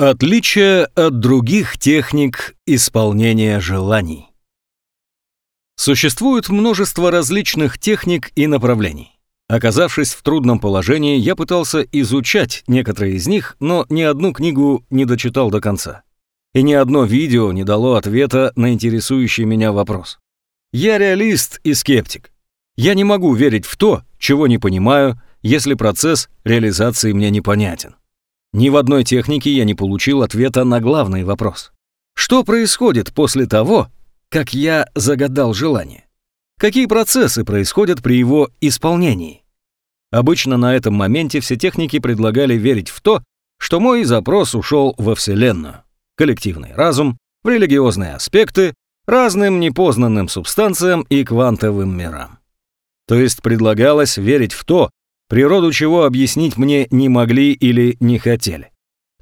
Отличие от других техник исполнения желаний. Существует множество различных техник и направлений. Оказавшись в трудном положении, я пытался изучать некоторые из них, но ни одну книгу не дочитал до конца. И ни одно видео не дало ответа на интересующий меня вопрос. Я реалист и скептик. Я не могу верить в то, чего не понимаю, если процесс реализации мне непонятен. Ни в одной технике я не получил ответа на главный вопрос. Что происходит после того, как я загадал желание? Какие процессы происходят при его исполнении? Обычно на этом моменте все техники предлагали верить в то, что мой запрос ушел во Вселенную, коллективный разум, в религиозные аспекты, разным непознанным субстанциям и квантовым мирам. То есть предлагалось верить в то, природу чего объяснить мне не могли или не хотели.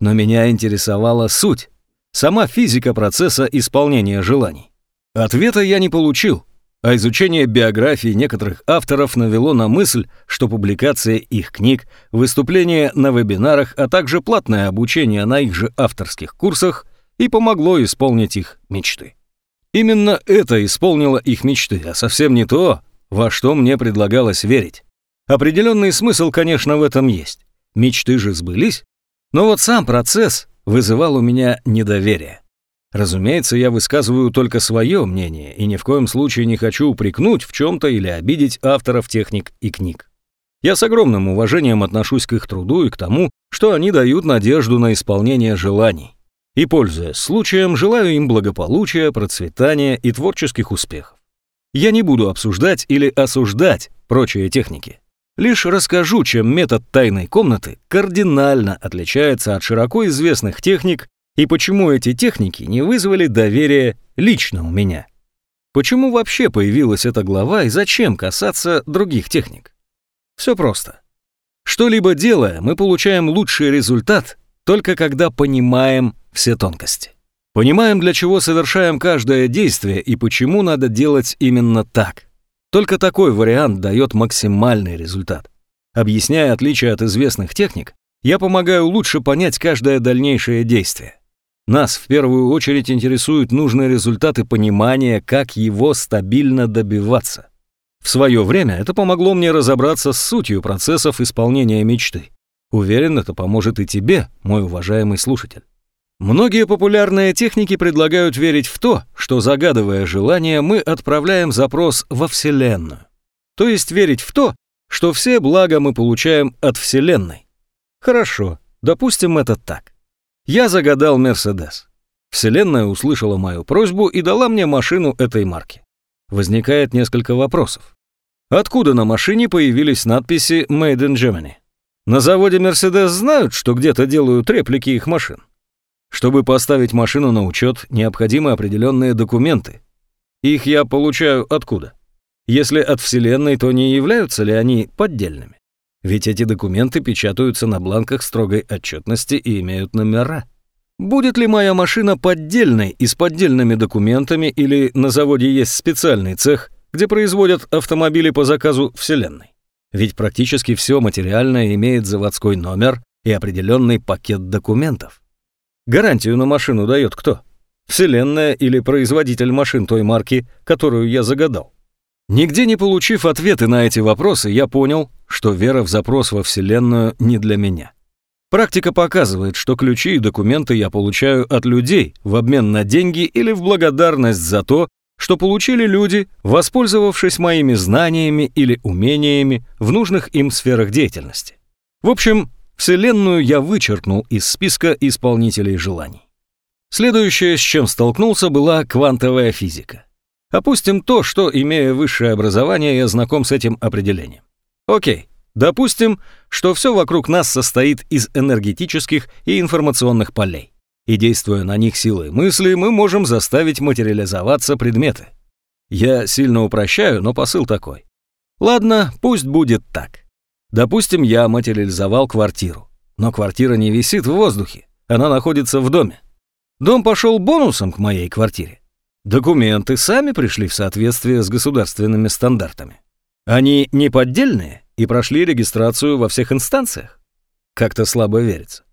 Но меня интересовала суть, сама физика процесса исполнения желаний. Ответа я не получил, а изучение биографии некоторых авторов навело на мысль, что публикация их книг, выступления на вебинарах, а также платное обучение на их же авторских курсах и помогло исполнить их мечты. Именно это исполнило их мечты, а совсем не то, во что мне предлагалось верить. Определенный смысл, конечно, в этом есть. Мечты же сбылись. Но вот сам процесс вызывал у меня недоверие. Разумеется, я высказываю только свое мнение и ни в коем случае не хочу упрекнуть в чем-то или обидеть авторов техник и книг. Я с огромным уважением отношусь к их труду и к тому, что они дают надежду на исполнение желаний. И, пользуясь случаем, желаю им благополучия, процветания и творческих успехов. Я не буду обсуждать или осуждать прочие техники. Лишь расскажу, чем метод тайной комнаты кардинально отличается от широко известных техник и почему эти техники не вызвали доверия лично у меня. Почему вообще появилась эта глава и зачем касаться других техник? Все просто. Что-либо делая, мы получаем лучший результат только когда понимаем все тонкости. Понимаем, для чего совершаем каждое действие и почему надо делать именно так. Только такой вариант дает максимальный результат. Объясняя отличия от известных техник, я помогаю лучше понять каждое дальнейшее действие. Нас в первую очередь интересуют нужные результаты понимания, как его стабильно добиваться. В свое время это помогло мне разобраться с сутью процессов исполнения мечты. Уверен, это поможет и тебе, мой уважаемый слушатель. Многие популярные техники предлагают верить в то, что загадывая желание, мы отправляем запрос во Вселенную. То есть верить в то, что все блага мы получаем от Вселенной. Хорошо, допустим это так. Я загадал Мерседес. Вселенная услышала мою просьбу и дала мне машину этой марки. Возникает несколько вопросов. Откуда на машине появились надписи «Made in Germany»? На заводе Mercedes знают, что где-то делают реплики их машин. Чтобы поставить машину на учет, необходимы определенные документы. Их я получаю откуда? Если от Вселенной, то не являются ли они поддельными? Ведь эти документы печатаются на бланках строгой отчетности и имеют номера. Будет ли моя машина поддельной и с поддельными документами или на заводе есть специальный цех, где производят автомобили по заказу Вселенной? Ведь практически все материальное имеет заводской номер и определенный пакет документов. Гарантию на машину дает кто? Вселенная или производитель машин той марки, которую я загадал? Нигде не получив ответы на эти вопросы, я понял, что вера в запрос во Вселенную не для меня. Практика показывает, что ключи и документы я получаю от людей в обмен на деньги или в благодарность за то, что получили люди, воспользовавшись моими знаниями или умениями в нужных им сферах деятельности. В общем, Вселенную я вычеркнул из списка исполнителей желаний. Следующее, с чем столкнулся, была квантовая физика. Опустим то, что, имея высшее образование, я знаком с этим определением. Окей, допустим, что все вокруг нас состоит из энергетических и информационных полей. И действуя на них силой мысли, мы можем заставить материализоваться предметы. Я сильно упрощаю, но посыл такой. Ладно, пусть будет так. Допустим, я материализовал квартиру. Но квартира не висит в воздухе, она находится в доме. Дом пошел бонусом к моей квартире. Документы сами пришли в соответствие с государственными стандартами. Они не поддельные и прошли регистрацию во всех инстанциях. Как-то слабо верится.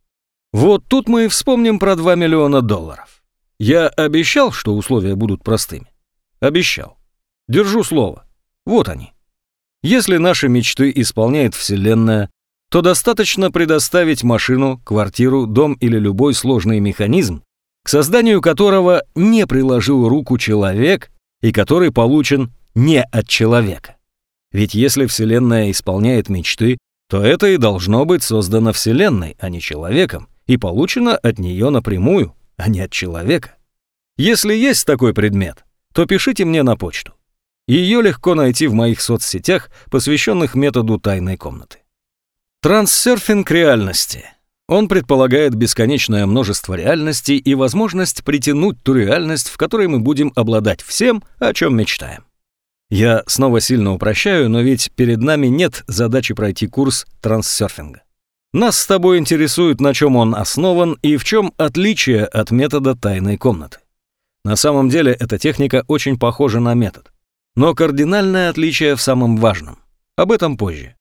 Вот тут мы и вспомним про 2 миллиона долларов. Я обещал, что условия будут простыми. Обещал. Держу слово. Вот они. Если наши мечты исполняет Вселенная, то достаточно предоставить машину, квартиру, дом или любой сложный механизм, к созданию которого не приложил руку человек и который получен не от человека. Ведь если Вселенная исполняет мечты, то это и должно быть создано Вселенной, а не человеком, и получено от нее напрямую, а не от человека. Если есть такой предмет, то пишите мне на почту. Ее легко найти в моих соцсетях, посвященных методу тайной комнаты. Транссерфинг реальности. Он предполагает бесконечное множество реальностей и возможность притянуть ту реальность, в которой мы будем обладать всем, о чем мечтаем. Я снова сильно упрощаю, но ведь перед нами нет задачи пройти курс транссерфинга. Нас с тобой интересует, на чем он основан и в чем отличие от метода тайной комнаты. На самом деле эта техника очень похожа на метод. Но кардинальное отличие в самом важном. Об этом позже.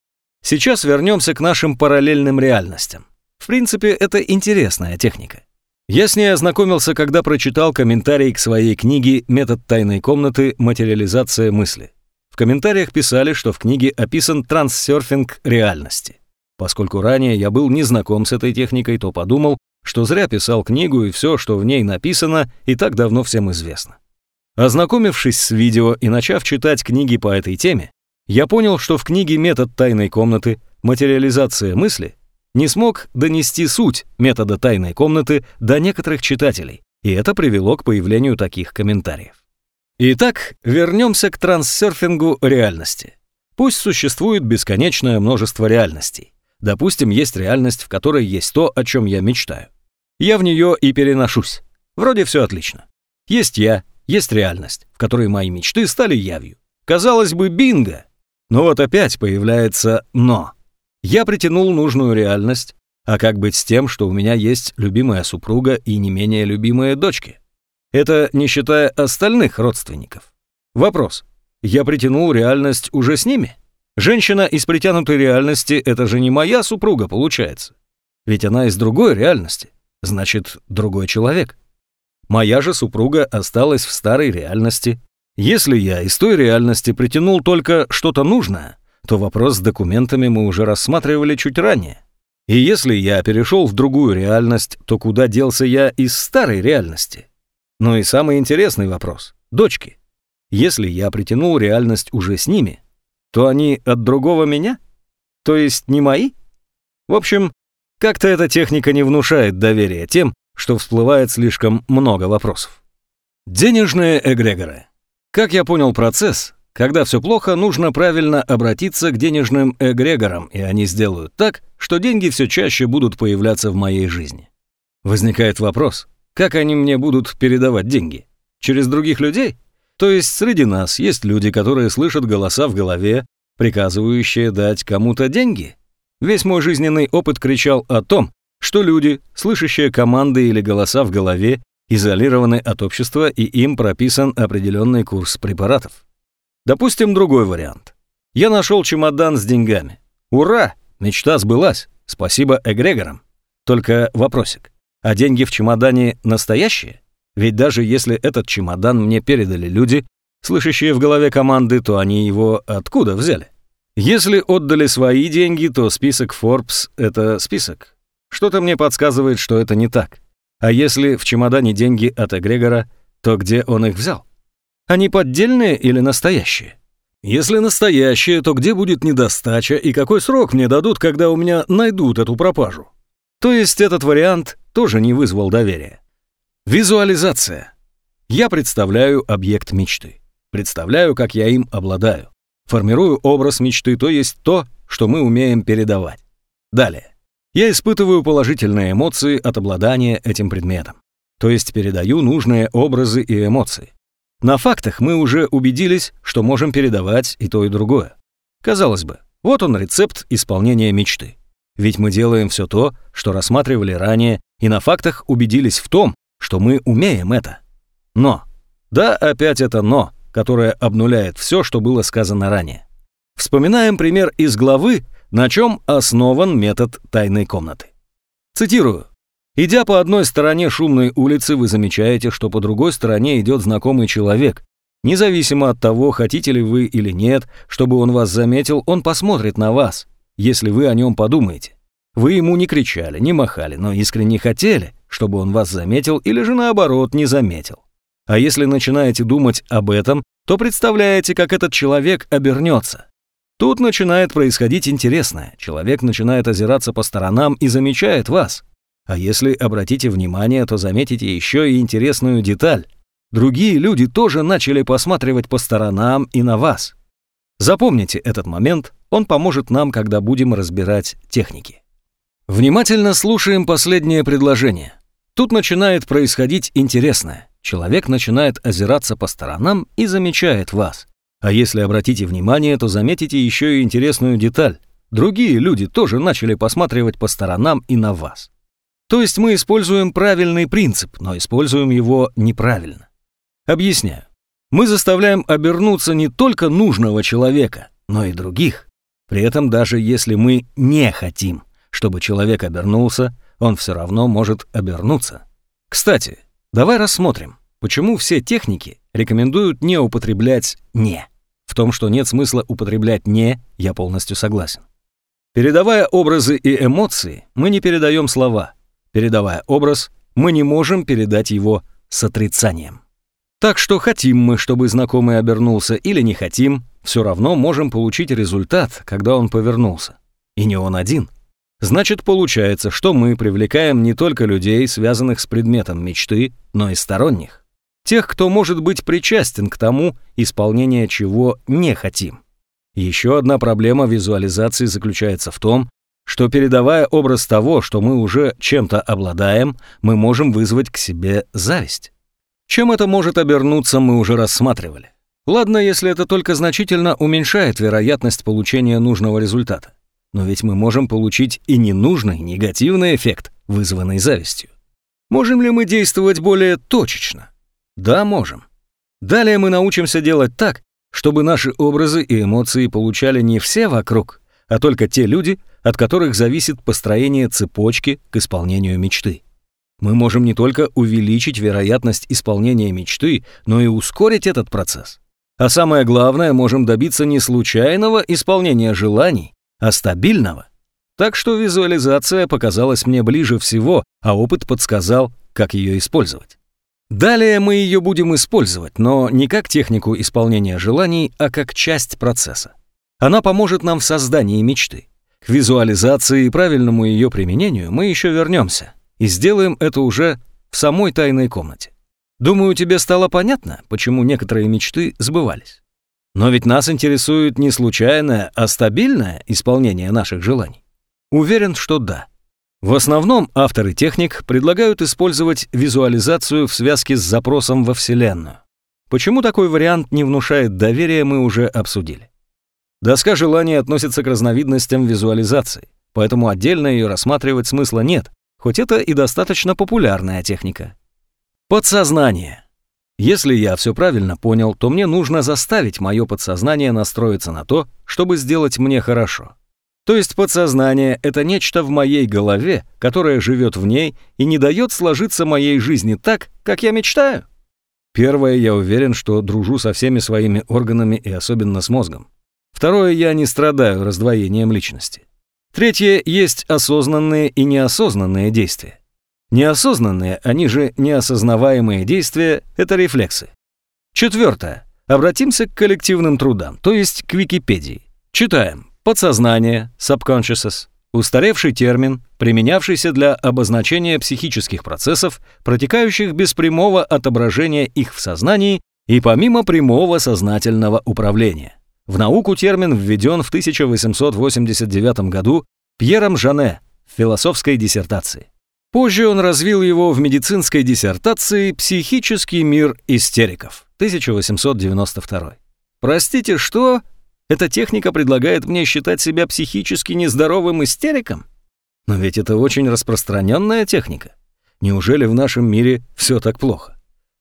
Сейчас вернемся к нашим параллельным реальностям. В принципе, это интересная техника. Я с ней ознакомился, когда прочитал комментарий к своей книге «Метод тайной комнаты. Материализация мысли». В комментариях писали, что в книге описан транссерфинг реальности. Поскольку ранее я был не знаком с этой техникой, то подумал, что зря писал книгу и все, что в ней написано, и так давно всем известно. Ознакомившись с видео и начав читать книги по этой теме, я понял, что в книге «Метод тайной комнаты. Материализация мысли» не смог донести суть метода тайной комнаты до некоторых читателей, и это привело к появлению таких комментариев. Итак, вернемся к транссерфингу реальности. Пусть существует бесконечное множество реальностей. Допустим, есть реальность, в которой есть то, о чем я мечтаю. Я в нее и переношусь. Вроде все отлично. Есть я, есть реальность, в которой мои мечты стали явью. Казалось бы, бинго. Но вот опять появляется «но». Я притянул нужную реальность, а как быть с тем, что у меня есть любимая супруга и не менее любимые дочки? Это не считая остальных родственников. Вопрос. Я притянул реальность уже с ними? Женщина из притянутой реальности — это же не моя супруга, получается. Ведь она из другой реальности. Значит, другой человек. Моя же супруга осталась в старой реальности. Если я из той реальности притянул только что-то нужное, то вопрос с документами мы уже рассматривали чуть ранее. И если я перешел в другую реальность, то куда делся я из старой реальности? Ну и самый интересный вопрос — дочки. Если я притянул реальность уже с ними, то они от другого меня? То есть не мои? В общем, как-то эта техника не внушает доверия тем, что всплывает слишком много вопросов. Денежные эгрегоры. Как я понял процесс, когда все плохо, нужно правильно обратиться к денежным эгрегорам, и они сделают так, что деньги все чаще будут появляться в моей жизни. Возникает вопрос, как они мне будут передавать деньги? Через других людей? То есть среди нас есть люди, которые слышат голоса в голове, приказывающие дать кому-то деньги? Весь мой жизненный опыт кричал о том, что люди, слышащие команды или голоса в голове, изолированы от общества и им прописан определенный курс препаратов. Допустим, другой вариант. Я нашел чемодан с деньгами. Ура! Мечта сбылась. Спасибо эгрегорам. Только вопросик. А деньги в чемодане настоящие? Ведь даже если этот чемодан мне передали люди, слышащие в голове команды, то они его откуда взяли? Если отдали свои деньги, то список Forbes — это список. Что-то мне подсказывает, что это не так. А если в чемодане деньги от эгрегора, то где он их взял? Они поддельные или настоящие? Если настоящие, то где будет недостача и какой срок мне дадут, когда у меня найдут эту пропажу? То есть этот вариант тоже не вызвал доверия. Визуализация. Я представляю объект мечты. Представляю, как я им обладаю. Формирую образ мечты, то есть то, что мы умеем передавать. Далее. Я испытываю положительные эмоции от обладания этим предметом. То есть передаю нужные образы и эмоции. На фактах мы уже убедились, что можем передавать и то, и другое. Казалось бы, вот он рецепт исполнения мечты. Ведь мы делаем все то, что рассматривали ранее, и на фактах убедились в том, что мы умеем это. Но, да, опять это «но», которое обнуляет все, что было сказано ранее. Вспоминаем пример из главы, на чем основан метод тайной комнаты. Цитирую. Идя по одной стороне шумной улицы, вы замечаете, что по другой стороне идет знакомый человек. Независимо от того, хотите ли вы или нет, чтобы он вас заметил, он посмотрит на вас, если вы о нем подумаете. Вы ему не кричали, не махали, но искренне хотели, чтобы он вас заметил или же наоборот не заметил. А если начинаете думать об этом, то представляете, как этот человек обернется. Тут начинает происходить интересное. Человек начинает озираться по сторонам и замечает вас. А если обратите внимание, то заметите еще и интересную деталь. Другие люди тоже начали посматривать по сторонам и на вас. Запомните этот момент, он поможет нам, когда будем разбирать техники. Внимательно слушаем последнее предложение. Тут начинает происходить интересное. Человек начинает озираться по сторонам и замечает вас. А если обратите внимание, то заметите еще и интересную деталь. Другие люди тоже начали посматривать по сторонам и на вас. То есть мы используем правильный принцип, но используем его неправильно. Объясняю. Мы заставляем обернуться не только нужного человека, но и других. При этом даже если мы не хотим, чтобы человек обернулся, он все равно может обернуться. Кстати, давай рассмотрим, почему все техники рекомендуют не употреблять «не». В том, что нет смысла употреблять «не», я полностью согласен. Передавая образы и эмоции, мы не передаем слова, Передавая образ, мы не можем передать его с отрицанием. Так что хотим мы, чтобы знакомый обернулся, или не хотим, все равно можем получить результат, когда он повернулся. И не он один. Значит, получается, что мы привлекаем не только людей, связанных с предметом мечты, но и сторонних. Тех, кто может быть причастен к тому, исполнение чего не хотим. Еще одна проблема визуализации заключается в том, что передавая образ того, что мы уже чем-то обладаем, мы можем вызвать к себе зависть. Чем это может обернуться, мы уже рассматривали. Ладно, если это только значительно уменьшает вероятность получения нужного результата. Но ведь мы можем получить и ненужный негативный эффект, вызванный завистью. Можем ли мы действовать более точечно? Да, можем. Далее мы научимся делать так, чтобы наши образы и эмоции получали не все вокруг, а только те люди, от которых зависит построение цепочки к исполнению мечты. Мы можем не только увеличить вероятность исполнения мечты, но и ускорить этот процесс. А самое главное, можем добиться не случайного исполнения желаний, а стабильного. Так что визуализация показалась мне ближе всего, а опыт подсказал, как ее использовать. Далее мы ее будем использовать, но не как технику исполнения желаний, а как часть процесса. Она поможет нам в создании мечты. К визуализации и правильному ее применению мы еще вернемся и сделаем это уже в самой тайной комнате. Думаю, тебе стало понятно, почему некоторые мечты сбывались. Но ведь нас интересует не случайное, а стабильное исполнение наших желаний. Уверен, что да. В основном авторы техник предлагают использовать визуализацию в связке с запросом во Вселенную. Почему такой вариант не внушает доверия, мы уже обсудили. Доска желаний относится к разновидностям визуализации, поэтому отдельно ее рассматривать смысла нет, хоть это и достаточно популярная техника. Подсознание. Если я все правильно понял, то мне нужно заставить мое подсознание настроиться на то, чтобы сделать мне хорошо. То есть подсознание — это нечто в моей голове, которое живет в ней и не дает сложиться моей жизни так, как я мечтаю. Первое, я уверен, что дружу со всеми своими органами и особенно с мозгом. Второе, я не страдаю раздвоением личности. Третье, есть осознанные и неосознанные действия. Неосознанные, они же неосознаваемые действия – это рефлексы. Четвертое. Обратимся к коллективным трудам, то есть к Википедии. Читаем. Подсознание, subconscious, устаревший термин, применявшийся для обозначения психических процессов, протекающих без прямого отображения их в сознании и помимо прямого сознательного управления. В науку термин введен в 1889 году Пьером Жане в философской диссертации. Позже он развил его в медицинской диссертации «Психический мир истериков» 1892. Простите, что? Эта техника предлагает мне считать себя психически нездоровым истериком? Но ведь это очень распространенная техника. Неужели в нашем мире все так плохо?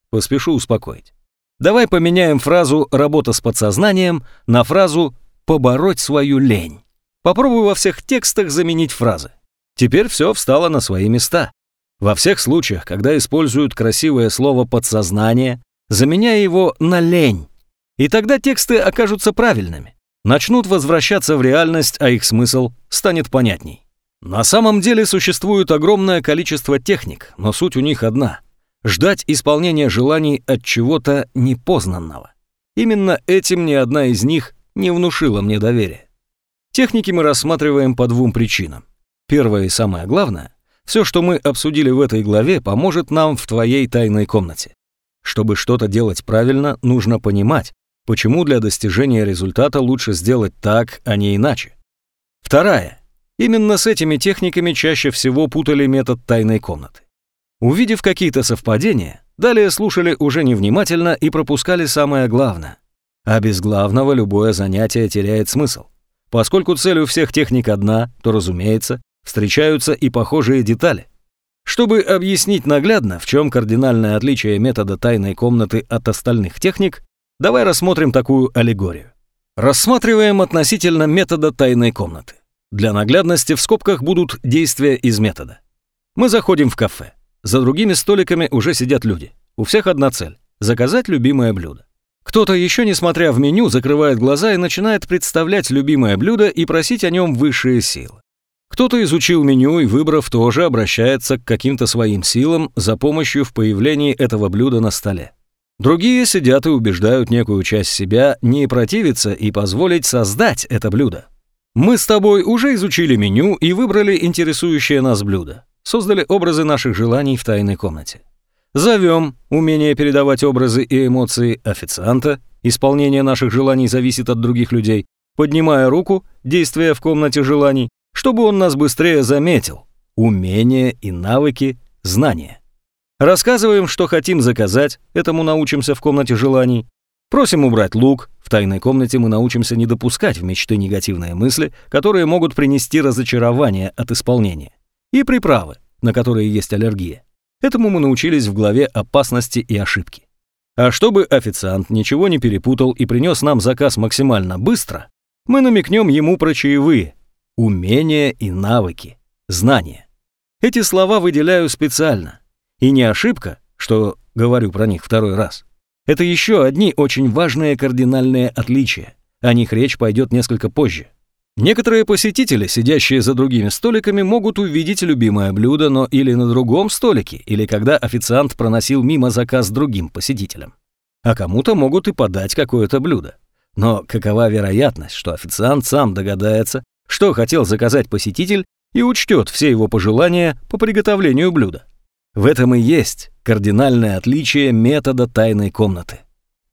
Поспешу успокоить. Давай поменяем фразу «работа с подсознанием» на фразу «побороть свою лень». Попробуй во всех текстах заменить фразы. Теперь все встало на свои места. Во всех случаях, когда используют красивое слово «подсознание», заменяя его на «лень». И тогда тексты окажутся правильными. Начнут возвращаться в реальность, а их смысл станет понятней. На самом деле существует огромное количество техник, но суть у них одна – ждать исполнения желаний от чего-то непознанного. Именно этим ни одна из них не внушила мне доверия. Техники мы рассматриваем по двум причинам. Первое и самое главное – все, что мы обсудили в этой главе, поможет нам в твоей тайной комнате. Чтобы что-то делать правильно, нужно понимать, почему для достижения результата лучше сделать так, а не иначе. Вторая – Именно с этими техниками чаще всего путали метод тайной комнаты. Увидев какие-то совпадения, далее слушали уже невнимательно и пропускали самое главное. А без главного любое занятие теряет смысл. Поскольку цель у всех техник одна, то, разумеется, встречаются и похожие детали. Чтобы объяснить наглядно, в чем кардинальное отличие метода тайной комнаты от остальных техник, давай рассмотрим такую аллегорию. Рассматриваем относительно метода тайной комнаты. Для наглядности в скобках будут действия из метода. Мы заходим в кафе. За другими столиками уже сидят люди. У всех одна цель – заказать любимое блюдо. Кто-то еще, несмотря в меню, закрывает глаза и начинает представлять любимое блюдо и просить о нем высшие силы. Кто-то изучил меню и, выбрав, тоже обращается к каким-то своим силам за помощью в появлении этого блюда на столе. Другие сидят и убеждают некую часть себя не противиться и позволить создать это блюдо. Мы с тобой уже изучили меню и выбрали интересующее нас блюдо. Создали образы наших желаний в тайной комнате. Зовем умение передавать образы и эмоции официанта, исполнение наших желаний зависит от других людей, поднимая руку, действия в комнате желаний, чтобы он нас быстрее заметил. Умения и навыки, знания. Рассказываем, что хотим заказать, этому научимся в комнате желаний. Просим убрать лук, в тайной комнате мы научимся не допускать в мечты негативные мысли, которые могут принести разочарование от исполнения. И приправы, на которые есть аллергия. Этому мы научились в главе «Опасности и ошибки». А чтобы официант ничего не перепутал и принес нам заказ максимально быстро, мы намекнем ему про чаевые, умения и навыки, знания. Эти слова выделяю специально. И не ошибка, что говорю про них второй раз – это еще одни очень важные кардинальные отличия. О них речь пойдет несколько позже. Некоторые посетители, сидящие за другими столиками, могут увидеть любимое блюдо, но или на другом столике, или когда официант проносил мимо заказ другим посетителям. А кому-то могут и подать какое-то блюдо. Но какова вероятность, что официант сам догадается, что хотел заказать посетитель и учтет все его пожелания по приготовлению блюда? В этом и есть кардинальное отличие метода тайной комнаты.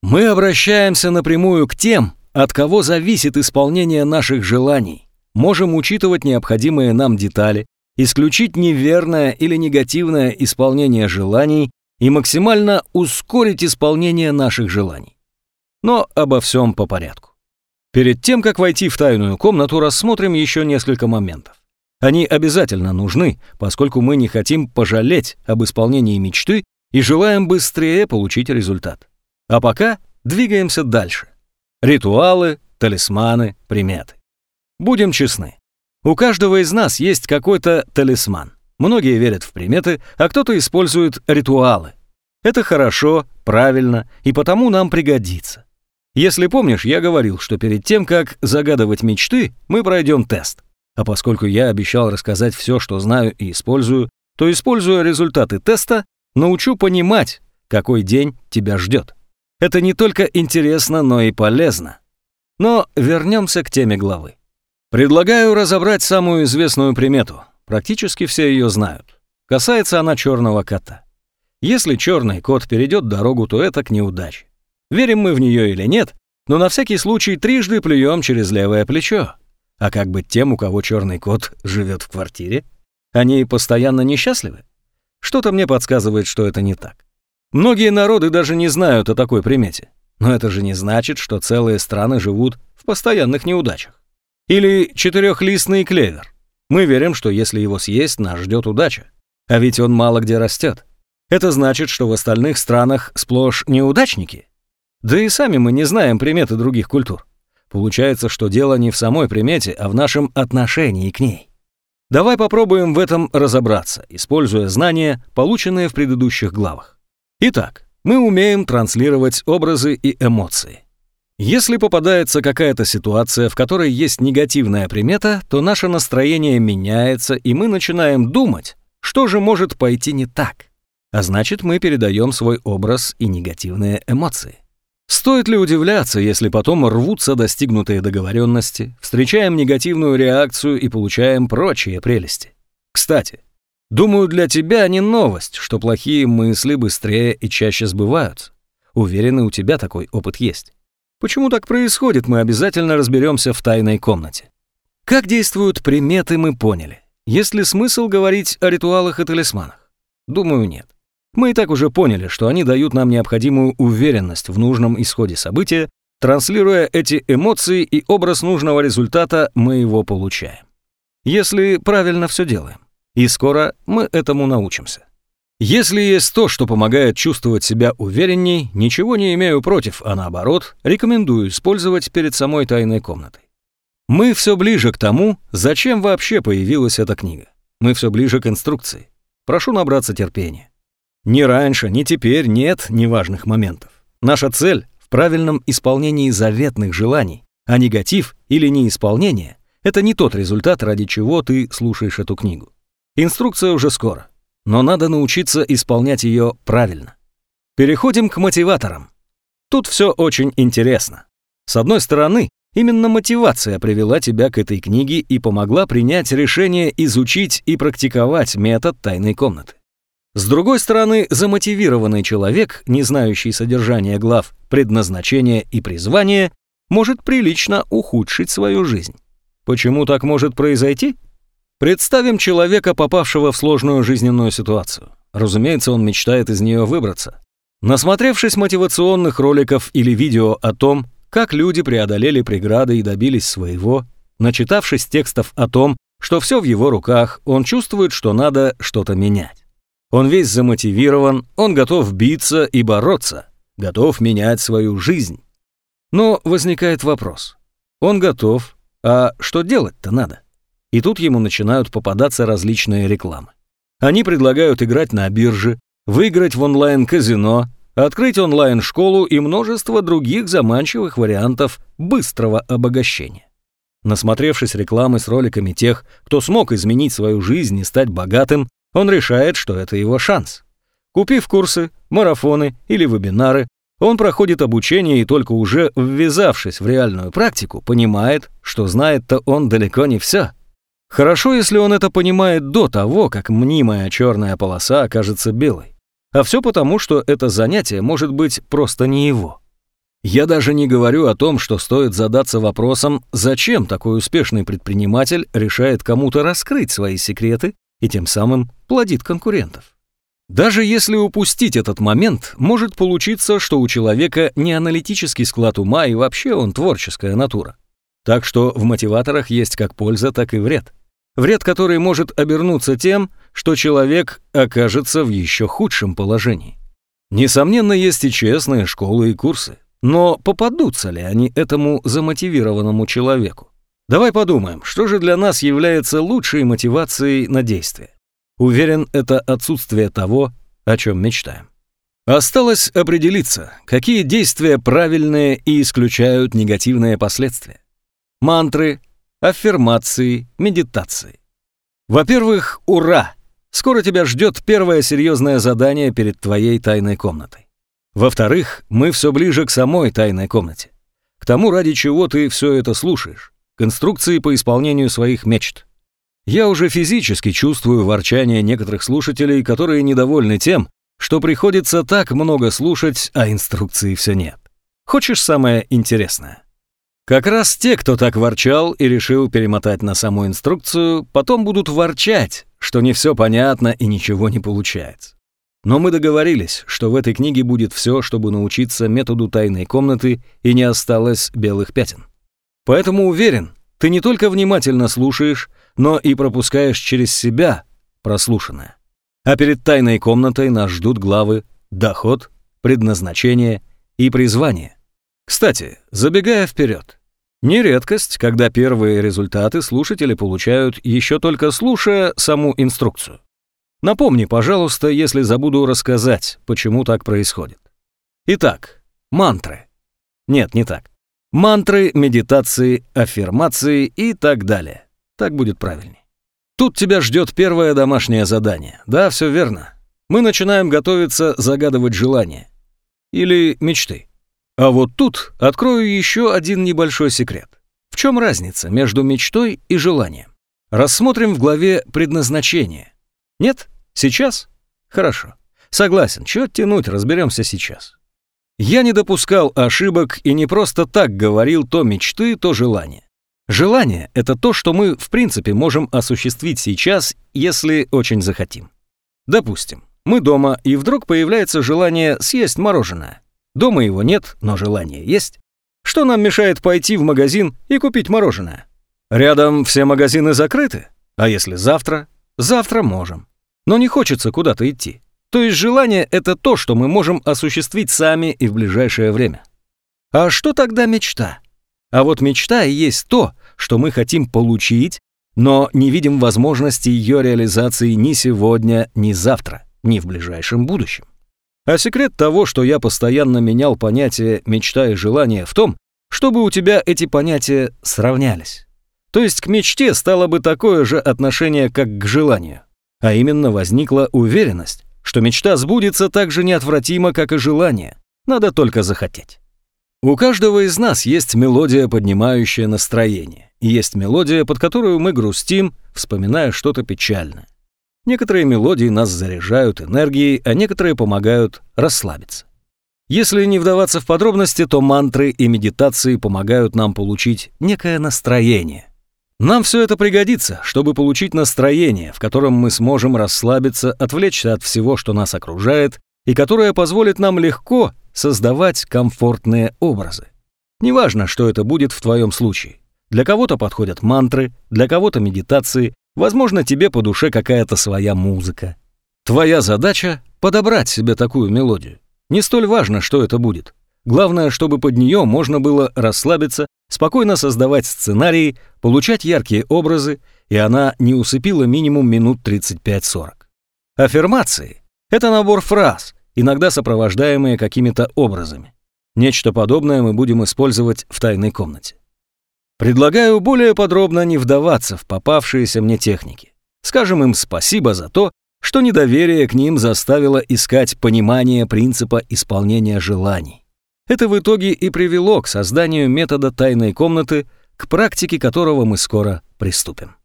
Мы обращаемся напрямую к тем, от кого зависит исполнение наших желаний, можем учитывать необходимые нам детали, исключить неверное или негативное исполнение желаний и максимально ускорить исполнение наших желаний. Но обо всем по порядку. Перед тем, как войти в тайную комнату, рассмотрим еще несколько моментов. Они обязательно нужны, поскольку мы не хотим пожалеть об исполнении мечты и желаем быстрее получить результат. А пока двигаемся дальше. Ритуалы, талисманы, приметы. Будем честны. У каждого из нас есть какой-то талисман. Многие верят в приметы, а кто-то использует ритуалы. Это хорошо, правильно, и потому нам пригодится. Если помнишь, я говорил, что перед тем, как загадывать мечты, мы пройдем тест. А поскольку я обещал рассказать все, что знаю и использую, то, используя результаты теста, научу понимать, какой день тебя ждет. Это не только интересно, но и полезно. Но вернемся к теме главы. Предлагаю разобрать самую известную примету. Практически все ее знают. Касается она черного кота. Если черный кот перейдет дорогу, то это к неудаче. Верим мы в нее или нет, но на всякий случай трижды плюем через левое плечо. А как быть тем, у кого черный кот живет в квартире? Они постоянно несчастливы? Что-то мне подсказывает, что это не так. Многие народы даже не знают о такой примете. Но это же не значит, что целые страны живут в постоянных неудачах. Или четырехлистный клевер. Мы верим, что если его съесть, нас ждет удача. А ведь он мало где растет. Это значит, что в остальных странах сплошь неудачники. Да и сами мы не знаем приметы других культур. Получается, что дело не в самой примете, а в нашем отношении к ней. Давай попробуем в этом разобраться, используя знания, полученные в предыдущих главах. Итак, мы умеем транслировать образы и эмоции. Если попадается какая-то ситуация, в которой есть негативная примета, то наше настроение меняется, и мы начинаем думать, что же может пойти не так. А значит, мы передаем свой образ и негативные эмоции. Стоит ли удивляться, если потом рвутся достигнутые договоренности, встречаем негативную реакцию и получаем прочие прелести? Кстати, думаю, для тебя не новость, что плохие мысли быстрее и чаще сбываются. Уверены, у тебя такой опыт есть. Почему так происходит, мы обязательно разберемся в тайной комнате. Как действуют приметы, мы поняли. Есть ли смысл говорить о ритуалах и талисманах? Думаю, нет. Мы и так уже поняли, что они дают нам необходимую уверенность в нужном исходе события, транслируя эти эмоции и образ нужного результата, мы его получаем. Если правильно все делаем. И скоро мы этому научимся. Если есть то, что помогает чувствовать себя уверенней, ничего не имею против, а наоборот, рекомендую использовать перед самой тайной комнатой. Мы все ближе к тому, зачем вообще появилась эта книга. Мы все ближе к инструкции. Прошу набраться терпения. Ни раньше, ни теперь нет неважных моментов. Наша цель в правильном исполнении заветных желаний, а негатив или неисполнение – это не тот результат, ради чего ты слушаешь эту книгу. Инструкция уже скоро но надо научиться исполнять ее правильно. Переходим к мотиваторам. Тут все очень интересно. С одной стороны, именно мотивация привела тебя к этой книге и помогла принять решение изучить и практиковать метод тайной комнаты. С другой стороны, замотивированный человек, не знающий содержания глав, предназначения и призвания, может прилично ухудшить свою жизнь. Почему так может произойти? Представим человека, попавшего в сложную жизненную ситуацию. Разумеется, он мечтает из нее выбраться. Насмотревшись мотивационных роликов или видео о том, как люди преодолели преграды и добились своего, начитавшись текстов о том, что все в его руках, он чувствует, что надо что-то менять. Он весь замотивирован, он готов биться и бороться, готов менять свою жизнь. Но возникает вопрос. Он готов, а что делать-то надо? И тут ему начинают попадаться различные рекламы. Они предлагают играть на бирже, выиграть в онлайн-казино, открыть онлайн-школу и множество других заманчивых вариантов быстрого обогащения. Насмотревшись рекламы с роликами тех, кто смог изменить свою жизнь и стать богатым, он решает, что это его шанс. Купив курсы, марафоны или вебинары, он проходит обучение и только уже ввязавшись в реальную практику, понимает, что знает-то он далеко не все. Хорошо, если он это понимает до того, как мнимая черная полоса окажется белой. А все потому, что это занятие может быть просто не его. Я даже не говорю о том, что стоит задаться вопросом, зачем такой успешный предприниматель решает кому-то раскрыть свои секреты и тем самым плодит конкурентов. Даже если упустить этот момент, может получиться, что у человека не аналитический склад ума и вообще он творческая натура. Так что в мотиваторах есть как польза, так и вред вред который может обернуться тем, что человек окажется в еще худшем положении. Несомненно, есть и честные школы и курсы, но попадутся ли они этому замотивированному человеку? Давай подумаем, что же для нас является лучшей мотивацией на действие? Уверен, это отсутствие того, о чем мечтаем. Осталось определиться, какие действия правильные и исключают негативные последствия. Мантры, аффирмации, медитации. Во-первых, ура! Скоро тебя ждет первое серьезное задание перед твоей тайной комнатой. Во-вторых, мы все ближе к самой тайной комнате. К тому, ради чего ты все это слушаешь. К инструкции по исполнению своих мечт. Я уже физически чувствую ворчание некоторых слушателей, которые недовольны тем, что приходится так много слушать, а инструкции все нет. Хочешь самое интересное? Как раз те, кто так ворчал и решил перемотать на саму инструкцию, потом будут ворчать, что не все понятно и ничего не получается. Но мы договорились, что в этой книге будет все, чтобы научиться методу тайной комнаты и не осталось белых пятен. Поэтому уверен, ты не только внимательно слушаешь, но и пропускаешь через себя прослушанное. А перед тайной комнатой нас ждут главы «Доход», «Предназначение» и «Призвание». Кстати, забегая вперед, Не редкость, когда первые результаты слушатели получают еще только слушая саму инструкцию. Напомни, пожалуйста, если забуду рассказать, почему так происходит. Итак, мантры. Нет, не так. Мантры, медитации, аффирмации и так далее. Так будет правильней. Тут тебя ждет первое домашнее задание. Да, все верно. Мы начинаем готовиться загадывать желания. Или мечты. А вот тут открою еще один небольшой секрет. В чем разница между мечтой и желанием? Рассмотрим в главе «Предназначение». Нет? Сейчас? Хорошо. Согласен, чего тянуть, разберемся сейчас. Я не допускал ошибок и не просто так говорил то мечты, то желания. Желание — это то, что мы, в принципе, можем осуществить сейчас, если очень захотим. Допустим, мы дома, и вдруг появляется желание съесть мороженое. Дома его нет, но желание есть. Что нам мешает пойти в магазин и купить мороженое? Рядом все магазины закрыты. А если завтра? Завтра можем. Но не хочется куда-то идти. То есть желание — это то, что мы можем осуществить сами и в ближайшее время. А что тогда мечта? А вот мечта и есть то, что мы хотим получить, но не видим возможности ее реализации ни сегодня, ни завтра, ни в ближайшем будущем. А секрет того, что я постоянно менял понятие «мечта» и «желание» в том, чтобы у тебя эти понятия сравнялись. То есть к мечте стало бы такое же отношение, как к желанию. А именно возникла уверенность, что мечта сбудется так же неотвратимо, как и желание. Надо только захотеть. У каждого из нас есть мелодия, поднимающая настроение, и есть мелодия, под которую мы грустим, вспоминая что-то печальное. Некоторые мелодии нас заряжают энергией, а некоторые помогают расслабиться. Если не вдаваться в подробности, то мантры и медитации помогают нам получить некое настроение, нам все это пригодится, чтобы получить настроение, в котором мы сможем расслабиться, отвлечься от всего, что нас окружает, и которое позволит нам легко создавать комфортные образы. Неважно, что это будет в твоем случае. Для кого-то подходят мантры, для кого-то медитации, возможно, тебе по душе какая-то своя музыка. Твоя задача — подобрать себе такую мелодию. Не столь важно, что это будет. Главное, чтобы под нее можно было расслабиться, спокойно создавать сценарии, получать яркие образы, и она не усыпила минимум минут 35-40. Аффирмации — это набор фраз, иногда сопровождаемые какими-то образами. Нечто подобное мы будем использовать в тайной комнате. Предлагаю более подробно не вдаваться в попавшиеся мне техники. Скажем им спасибо за то, что недоверие к ним заставило искать понимание принципа исполнения желаний. Это в итоге и привело к созданию метода тайной комнаты, к практике которого мы скоро приступим.